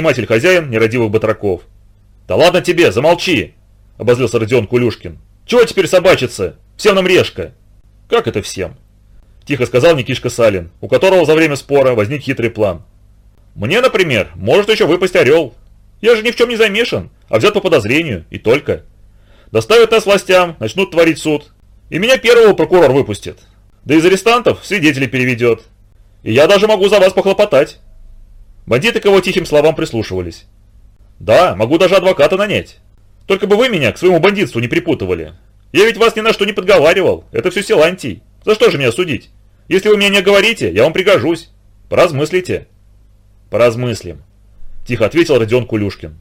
наниматель хозяин нерадивых батраков. «Да ладно тебе, замолчи!» – обозлился Родион Кулюшкин. «Чего теперь собачиться? Всем нам решка!» «Как это всем?» – тихо сказал Никишка Салин, у которого за время спора возник хитрый план. «Мне, например, может еще выпасть орел. Я же ни в чем не замешан, а взят по подозрению, и только. Доставят нас властям, начнут творить суд, и меня первого прокурор выпустит. Да из арестантов свидетелей переведет. И я даже могу за вас похлопотать». Бандиты к его тихим словам прислушивались. «Да, могу даже адвоката нанять. Только бы вы меня к своему бандитству не припутывали. Я ведь вас ни на что не подговаривал, это все Силантий. За что же меня судить? Если вы меня не говорите, я вам пригожусь. Поразмыслите». «Поразмыслим», – тихо ответил Родион Кулюшкин.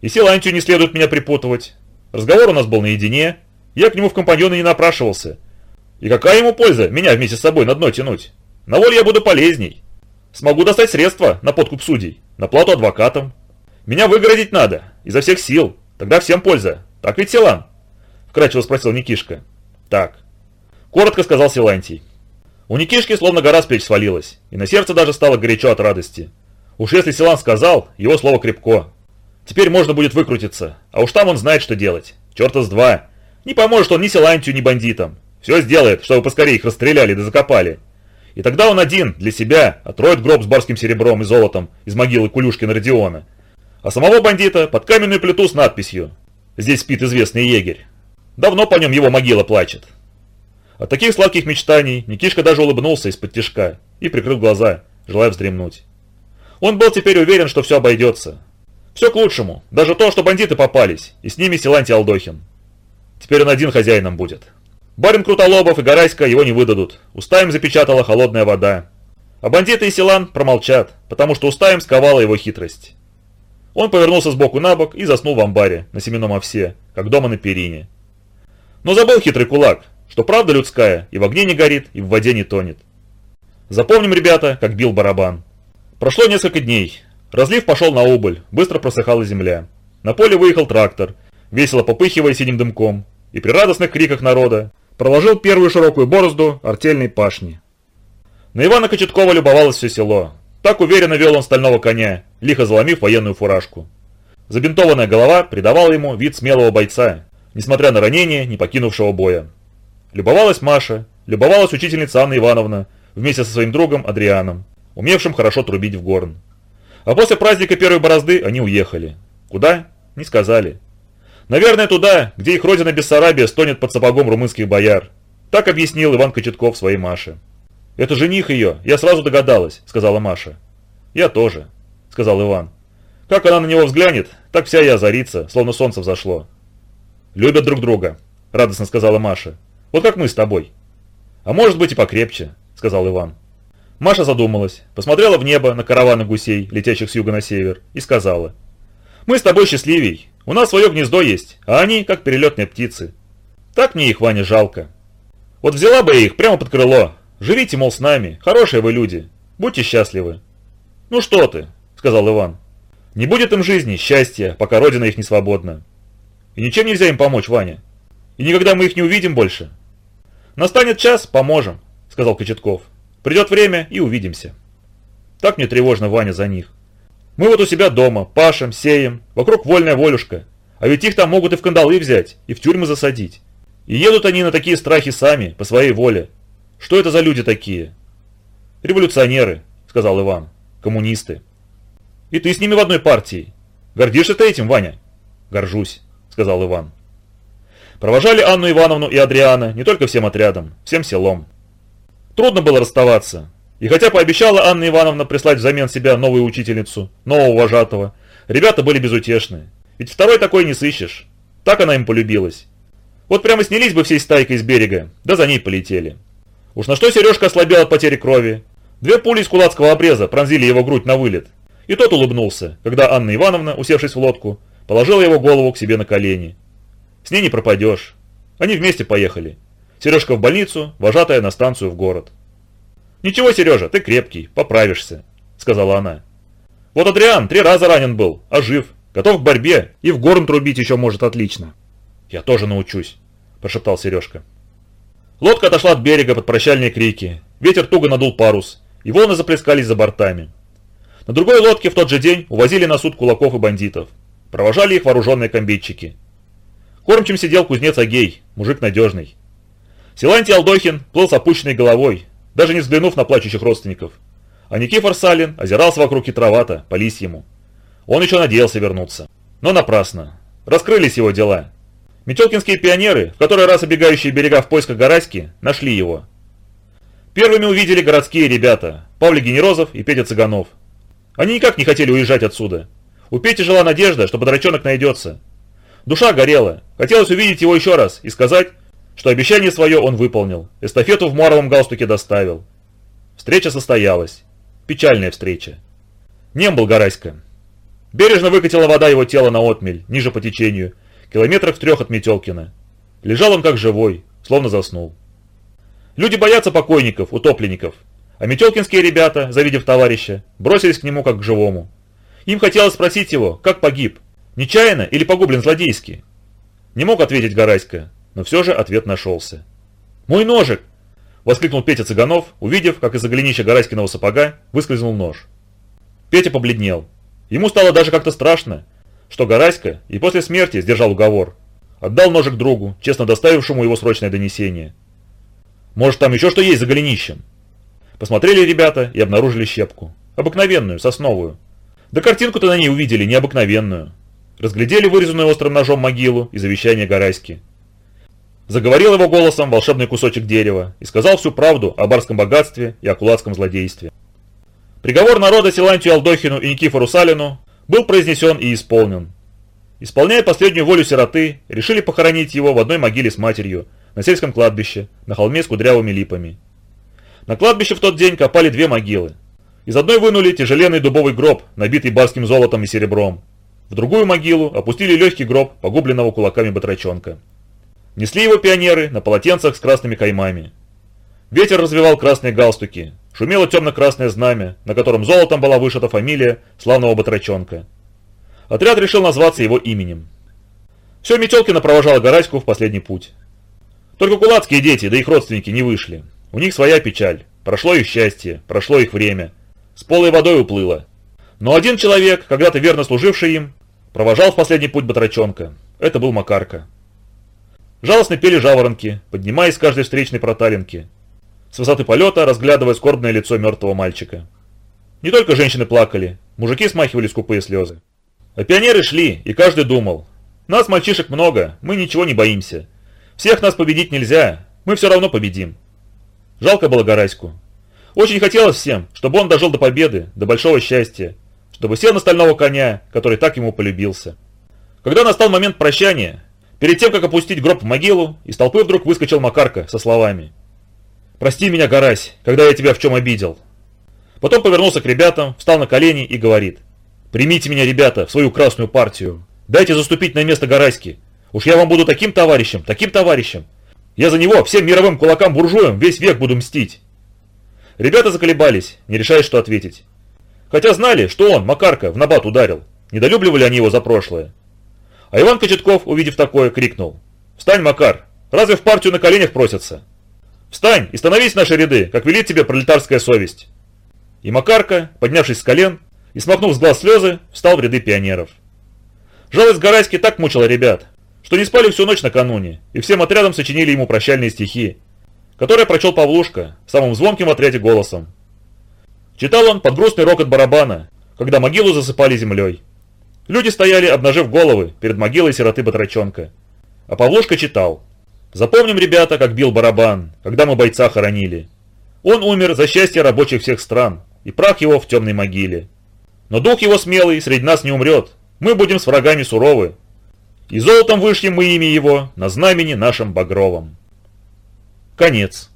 «И Силантию не следует меня припутывать. Разговор у нас был наедине, я к нему в компаньоны не напрашивался. И какая ему польза меня вместе с собой на дно тянуть? На воле я буду полезней. Смогу достать средства на подкуп судей, на плату адвокатам. Меня выгородить надо, изо всех сил. Тогда всем польза. Так ведь, Силан?» Вкратчиво спросил Никишка. «Так». Коротко сказал Силантий. У Никишки словно гора с плеч свалилась, и на сердце даже стало горячо от радости. Уж если Силан сказал, его слово крепко. Теперь можно будет выкрутиться, а уж там он знает, что делать. Черта с два. Не поможет он ни Силантию, ни бандитам. Все сделает, чтобы поскорее их расстреляли да закопали. И тогда он один, для себя, отроет гроб с барским серебром и золотом из могилы Кулюшкина Родиона. А самого бандита под каменную плиту с надписью «Здесь спит известный егерь». Давно по нем его могила плачет. От таких сладких мечтаний Никишка даже улыбнулся из-под тишка и прикрыл глаза, желая вздремнуть. Он был теперь уверен, что все обойдется. Все к лучшему, даже то, что бандиты попались, и с ними Силантий Алдохин. Теперь он один хозяином будет. Барин Крутолобов и Гараська его не выдадут. Уста им запечатала холодная вода. А бандиты и Силан промолчат, потому что уста им сковала его хитрость. Он повернулся сбоку на бок и заснул в амбаре на семенном овсе, как дома на перине. Но забыл хитрый кулак, что правда людская и в огне не горит, и в воде не тонет. Запомним, ребята, как бил барабан. Прошло несколько дней. Разлив пошел на убыль, быстро просыхала земля. На поле выехал трактор, весело попыхивая синим дымком, и при радостных криках народа проложил первую широкую борозду артельной пашни. На Ивана Кочеткова любовалось все село. Так уверенно вел он стального коня, лихо заломив военную фуражку. Забинтованная голова придавала ему вид смелого бойца, несмотря на ранение, не покинувшего боя. Любовалась Маша, любовалась учительница Анна Ивановна вместе со своим другом Адрианом, умевшим хорошо трубить в горн. А после праздника первой борозды они уехали. Куда? Не сказали. Наверное, туда, где их родина Бессарабия стонет под сапогом румынских бояр. Так объяснил Иван Кочетков своей Маше. «Это жених ее, я сразу догадалась», — сказала Маша. «Я тоже», — сказал Иван. «Как она на него взглянет, так вся и озарится, словно солнце взошло». «Любят друг друга», — радостно сказала Маша. «Вот как мы с тобой». «А может быть и покрепче», — сказал Иван. Маша задумалась, посмотрела в небо на караваны гусей, летящих с юга на север, и сказала. «Мы с тобой счастливей, у нас свое гнездо есть, а они как перелетные птицы. Так мне их, Ваня, жалко. Вот взяла бы я их прямо под крыло. Живите, мол, с нами, хорошие вы люди, будьте счастливы». «Ну что ты», — сказал Иван. «Не будет им жизни, счастья, пока родина их не свободна. И ничем нельзя им помочь, Ваня. И никогда мы их не увидим больше». «Настанет час, поможем», — сказал Кочетков. «Придет время и увидимся». Так мне тревожно, Ваня, за них. Мы вот у себя дома, пашем, сеем, вокруг вольная волюшка. А ведь их там могут и в кандалы взять, и в тюрьмы засадить. И едут они на такие страхи сами, по своей воле. Что это за люди такие? Революционеры, сказал Иван. Коммунисты. И ты с ними в одной партии. Гордишься ты этим, Ваня? Горжусь, сказал Иван. Провожали Анну Ивановну и Адриана не только всем отрядом, всем селом. Трудно было расставаться, и хотя пообещала Анна Ивановна прислать взамен себя новую учительницу, нового вожатого, ребята были безутешны. Ведь второй такой не сыщешь. Так она им полюбилась. Вот прямо снялись бы всей стайкой с берега, да за ней полетели. Уж на что Сережка ослабел от потери крови. Две пули из кулацкого обреза пронзили его грудь на вылет. И тот улыбнулся, когда Анна Ивановна, усевшись в лодку, положила его голову к себе на колени. С ней не пропадешь. Они вместе поехали. Сережка в больницу, вожатая на станцию в город. «Ничего, Сережа, ты крепкий, поправишься», — сказала она. «Вот Адриан три раза ранен был, а жив, готов к борьбе и в горн трубить еще может отлично». «Я тоже научусь», — прошептал Сережка. Лодка отошла от берега под прощальные крики, ветер туго надул парус, и волны заплескались за бортами. На другой лодке в тот же день увозили на суд кулаков и бандитов. Провожали их вооруженные комбетчики. Кормчим сидел кузнец Агей, мужик надежный. Силантий Алдохин плыл с опущенной головой, даже не взглянув на плачущих родственников. А Никифор Салин озирался вокруг хитровато, по ему. Он еще надеялся вернуться. Но напрасно. Раскрылись его дела. Метелкинские пионеры, в который раз обегающие берега в поисках Гораськи, нашли его. Первыми увидели городские ребята, Павлик Генерозов и Петя Цыганов. Они никак не хотели уезжать отсюда. У Пети жила надежда, что подрачонок найдется. Душа горела, хотелось увидеть его еще раз и сказать, что обещание свое он выполнил, эстафету в моровом галстуке доставил. Встреча состоялась. Печальная встреча. Нем был Гараська. Бережно выкатила вода его тело на отмель, ниже по течению, километрах в трех от Метелкина. Лежал он как живой, словно заснул. Люди боятся покойников, утопленников, а метелкинские ребята, завидев товарища, бросились к нему как к живому. Им хотелось спросить его, как погиб, нечаянно или погублен злодейски. Не мог ответить Гараська, но все же ответ нашелся. «Мой ножик!» – воскликнул Петя Цыганов, увидев, как из-за голенища Гараськиного сапога выскользнул нож. Петя побледнел. Ему стало даже как-то страшно, что Гараська и после смерти сдержал уговор. Отдал ножик другу, честно доставившему его срочное донесение. Может, там еще что есть за голенищем? Посмотрели ребята и обнаружили щепку. Обыкновенную, сосновую. Да картинку-то на ней увидели, необыкновенную. Разглядели вырезанную острым ножом могилу и завещание Гараськи. Заговорил его голосом волшебный кусочек дерева и сказал всю правду о барском богатстве и о кулацком злодействе. Приговор народа Силантию Алдохину и Никифору Салину был произнесен и исполнен. Исполняя последнюю волю сироты, решили похоронить его в одной могиле с матерью, на сельском кладбище, на холме с кудрявыми липами. На кладбище в тот день копали две могилы. Из одной вынули тяжеленный дубовый гроб, набитый барским золотом и серебром. В другую могилу опустили легкий гроб, погубленного кулаками батрачонка. Несли его пионеры на полотенцах с красными каймами. Ветер развивал красные галстуки, шумело темно-красное знамя, на котором золотом была вышита фамилия славного батрачонка. Отряд решил назваться его именем. Все Метелкино провожало Гараську в последний путь. Только кулацкие дети, да их родственники не вышли. У них своя печаль. Прошло их счастье, прошло их время. С полой водой уплыло. Но один человек, когда-то верно служивший им, провожал в последний путь батрачонка. Это был Макарка. Жалостно пели жаворонки, поднимаясь с каждой встречной проталинки. С высоты полета разглядывая скорбное лицо мертвого мальчика. Не только женщины плакали, мужики смахивали скупые слезы. А пионеры шли, и каждый думал. Нас, мальчишек, много, мы ничего не боимся. Всех нас победить нельзя, мы все равно победим. Жалко было Гараську. Очень хотелось всем, чтобы он дожил до победы, до большого счастья, чтобы сел на стального коня, который так ему полюбился. Когда настал момент прощания, перед тем, как опустить гроб в могилу, из толпы вдруг выскочил Макарка со словами «Прости меня, Гарась, когда я тебя в чем обидел». Потом повернулся к ребятам, встал на колени и говорит «Примите меня, ребята, в свою красную партию. Дайте заступить на место Гараськи. Уж я вам буду таким товарищем, таким товарищем. Я за него всем мировым кулакам-буржуям весь век буду мстить». Ребята заколебались, не решая, что ответить. Хотя знали, что он, Макарка, в набат ударил. Недолюбливали они его за прошлое. А Иван Кочетков, увидев такое, крикнул. «Встань, Макар! Разве в партию на коленях просятся? Встань и становись в наши ряды, как велит тебе пролетарская совесть!» И Макарка, поднявшись с колен и смахнув с глаз слезы, встал в ряды пионеров. Жалость Гарайски так мучила ребят, что не спали всю ночь накануне, и всем отрядом сочинили ему прощальные стихи, которые прочел Павлушка самым звонким в отряде голосом. Читал он под грустный рокот барабана, когда могилу засыпали землей. Люди стояли, обнажив головы, перед могилой сироты Батрачонка. А Павлушка читал. «Запомним, ребята, как бил барабан, когда мы бойца хоронили. Он умер за счастье рабочих всех стран, и прах его в темной могиле. Но дух его смелый среди нас не умрет, мы будем с врагами суровы. И золотом вышьем мы имя его на знамени нашем багровом». Конец.